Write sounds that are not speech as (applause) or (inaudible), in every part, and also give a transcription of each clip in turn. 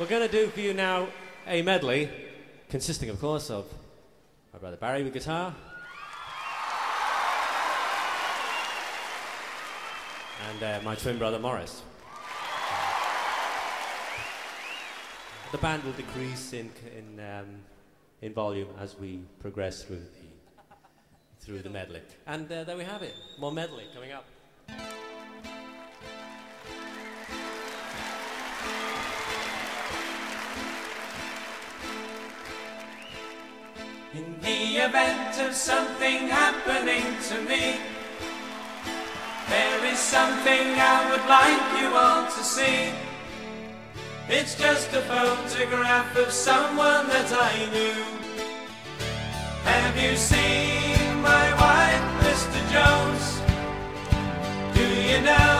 We're going to do for you now a medley consisting, of course, of my brother Barry with guitar. And uh, my twin brother Maurice. The band will decrease in, in, um, in volume as we progress through the, through the medley. And uh, there we have it. More medley coming up. The event of something happening to me, there is something I would like you all to see. It's just a photograph of someone that I knew. Have you seen my wife, Mr. Jones? Do you know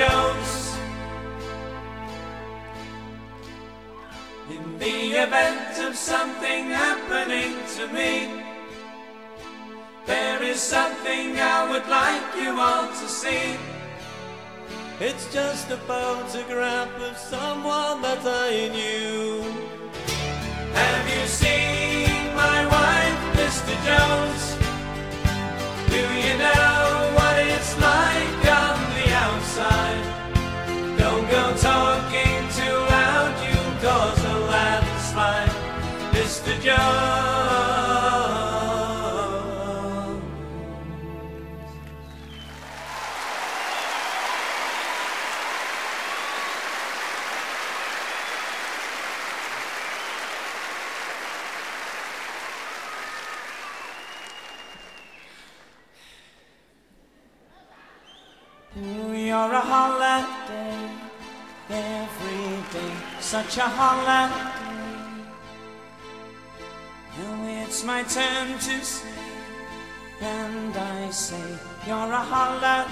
Jones. In the event of something happening to me, there is something I would like you all to see. It's just a photograph of someone that I knew. Have you seen my wife, Mr. Jones? Such a holiday. Now it's my turn to say, and I say, You're a holiday.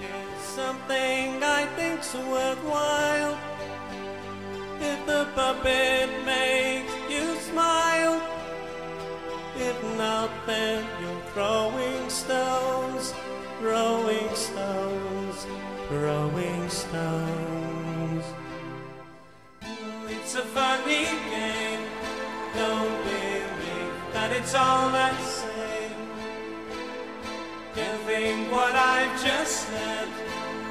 It's something I think's worthwhile. If the puppet makes you smile, if not, then you're throwing stones, throwing stones, throwing stones. It's a funny game. Don't believe that it's all the same. You what I've just said?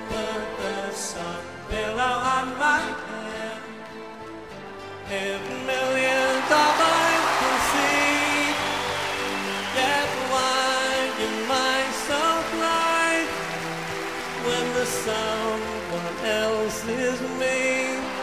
Put the sun pillow on my head. If millions of eyes can see, yet why your mind so blind when the someone else is me?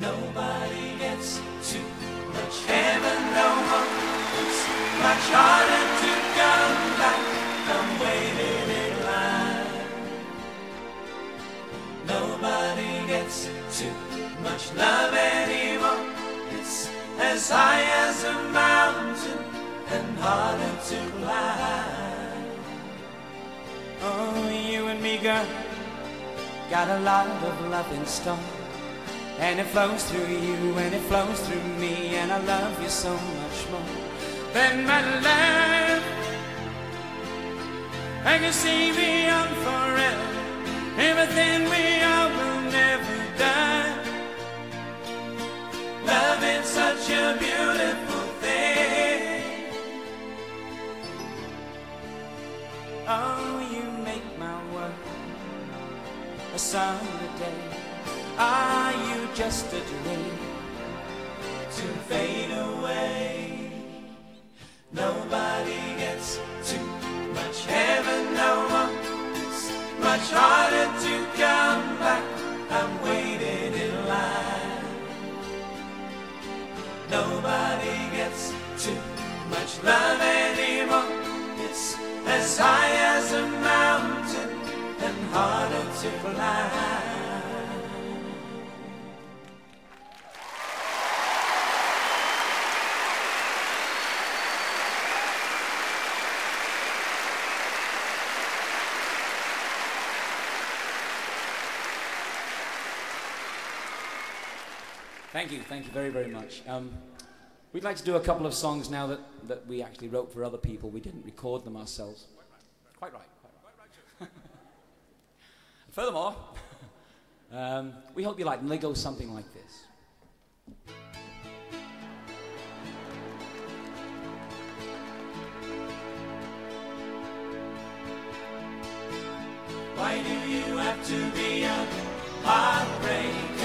Nobody gets too much heaven no more. It's much harder to come back from waiting in line. Nobody gets too much love anymore. It's as high as a mountain and harder to climb. Oh, you and me, girl, got a lot of love in store. And it flows through you and it flows through me, and I love you so much more than my life. I can see beyond forever, everything we are will never die. Love is such a beautiful thing. Oh, you make my world a summer day. Are you just a dream to fade away? Nobody gets too much heaven no more. It's much harder to come back. I'm waiting in line. Nobody gets too much love anymore. It's as high as a mountain and harder to climb. Thank you, thank you very, very much. Um, we'd like to do a couple of songs now that, that we actually wrote for other people. We didn't record them ourselves. Quite right. Quite right. Quite right. (laughs) Furthermore, (laughs) um, we hope you like them. They go something like this. Why do you have to be a heartbreaker?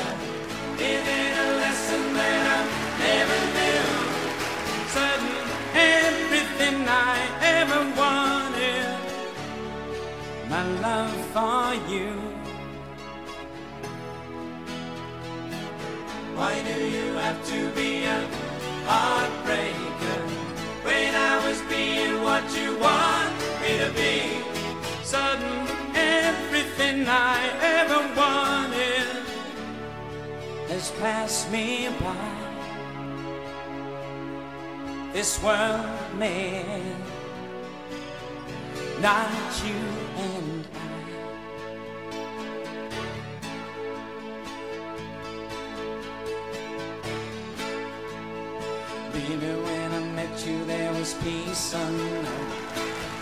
For you. Why do you have to be a heartbreaker when I was being what you want me to be? Sudden everything I ever wanted has passed me by. This world man, not you and peace unknown.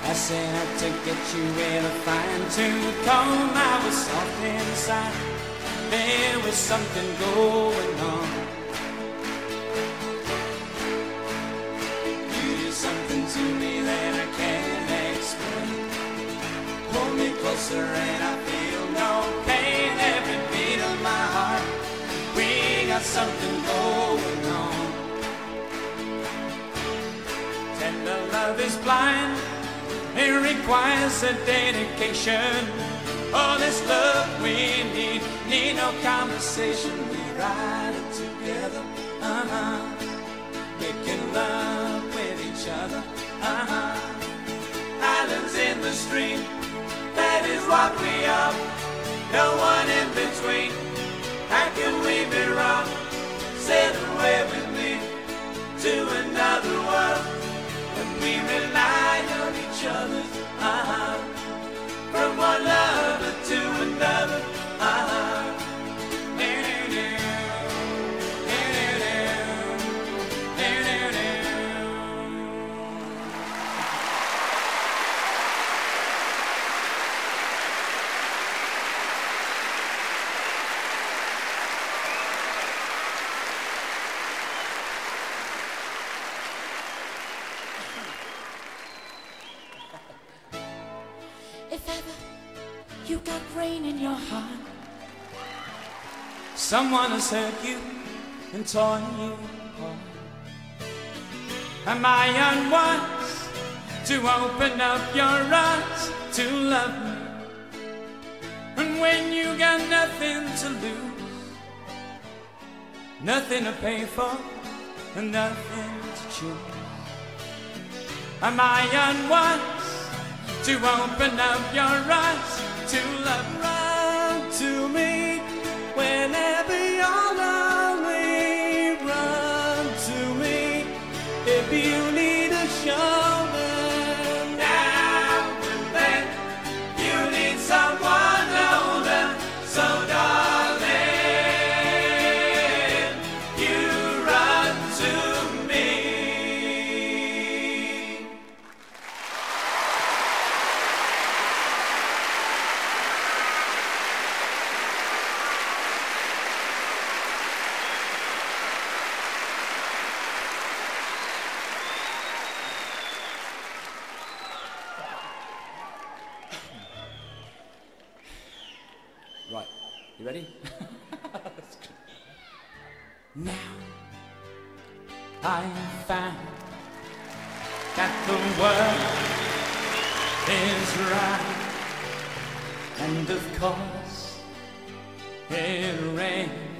I set out to get you with a fine tooth comb. I was soft inside. There was something going on. You did something to me that I can't explain. Pull me closer and I feel no pain. Every beat of my heart, we got something love is blind. It requires a dedication. All this love we need, need no conversation. We ride it together, uh-huh. Making love with each other, uh-huh. Islands in the stream, that is what we are. No one in between. How can we be wrong? Sail away with me to another world. In your heart, Someone has hurt you and torn you apart. Am I unwise to open up your eyes to love me? And when you got nothing to lose, nothing to pay for, and nothing to choose. Am I unwise to open up your eyes to love? To me Ready? (laughs) now I found that the world is right, and of course it rains.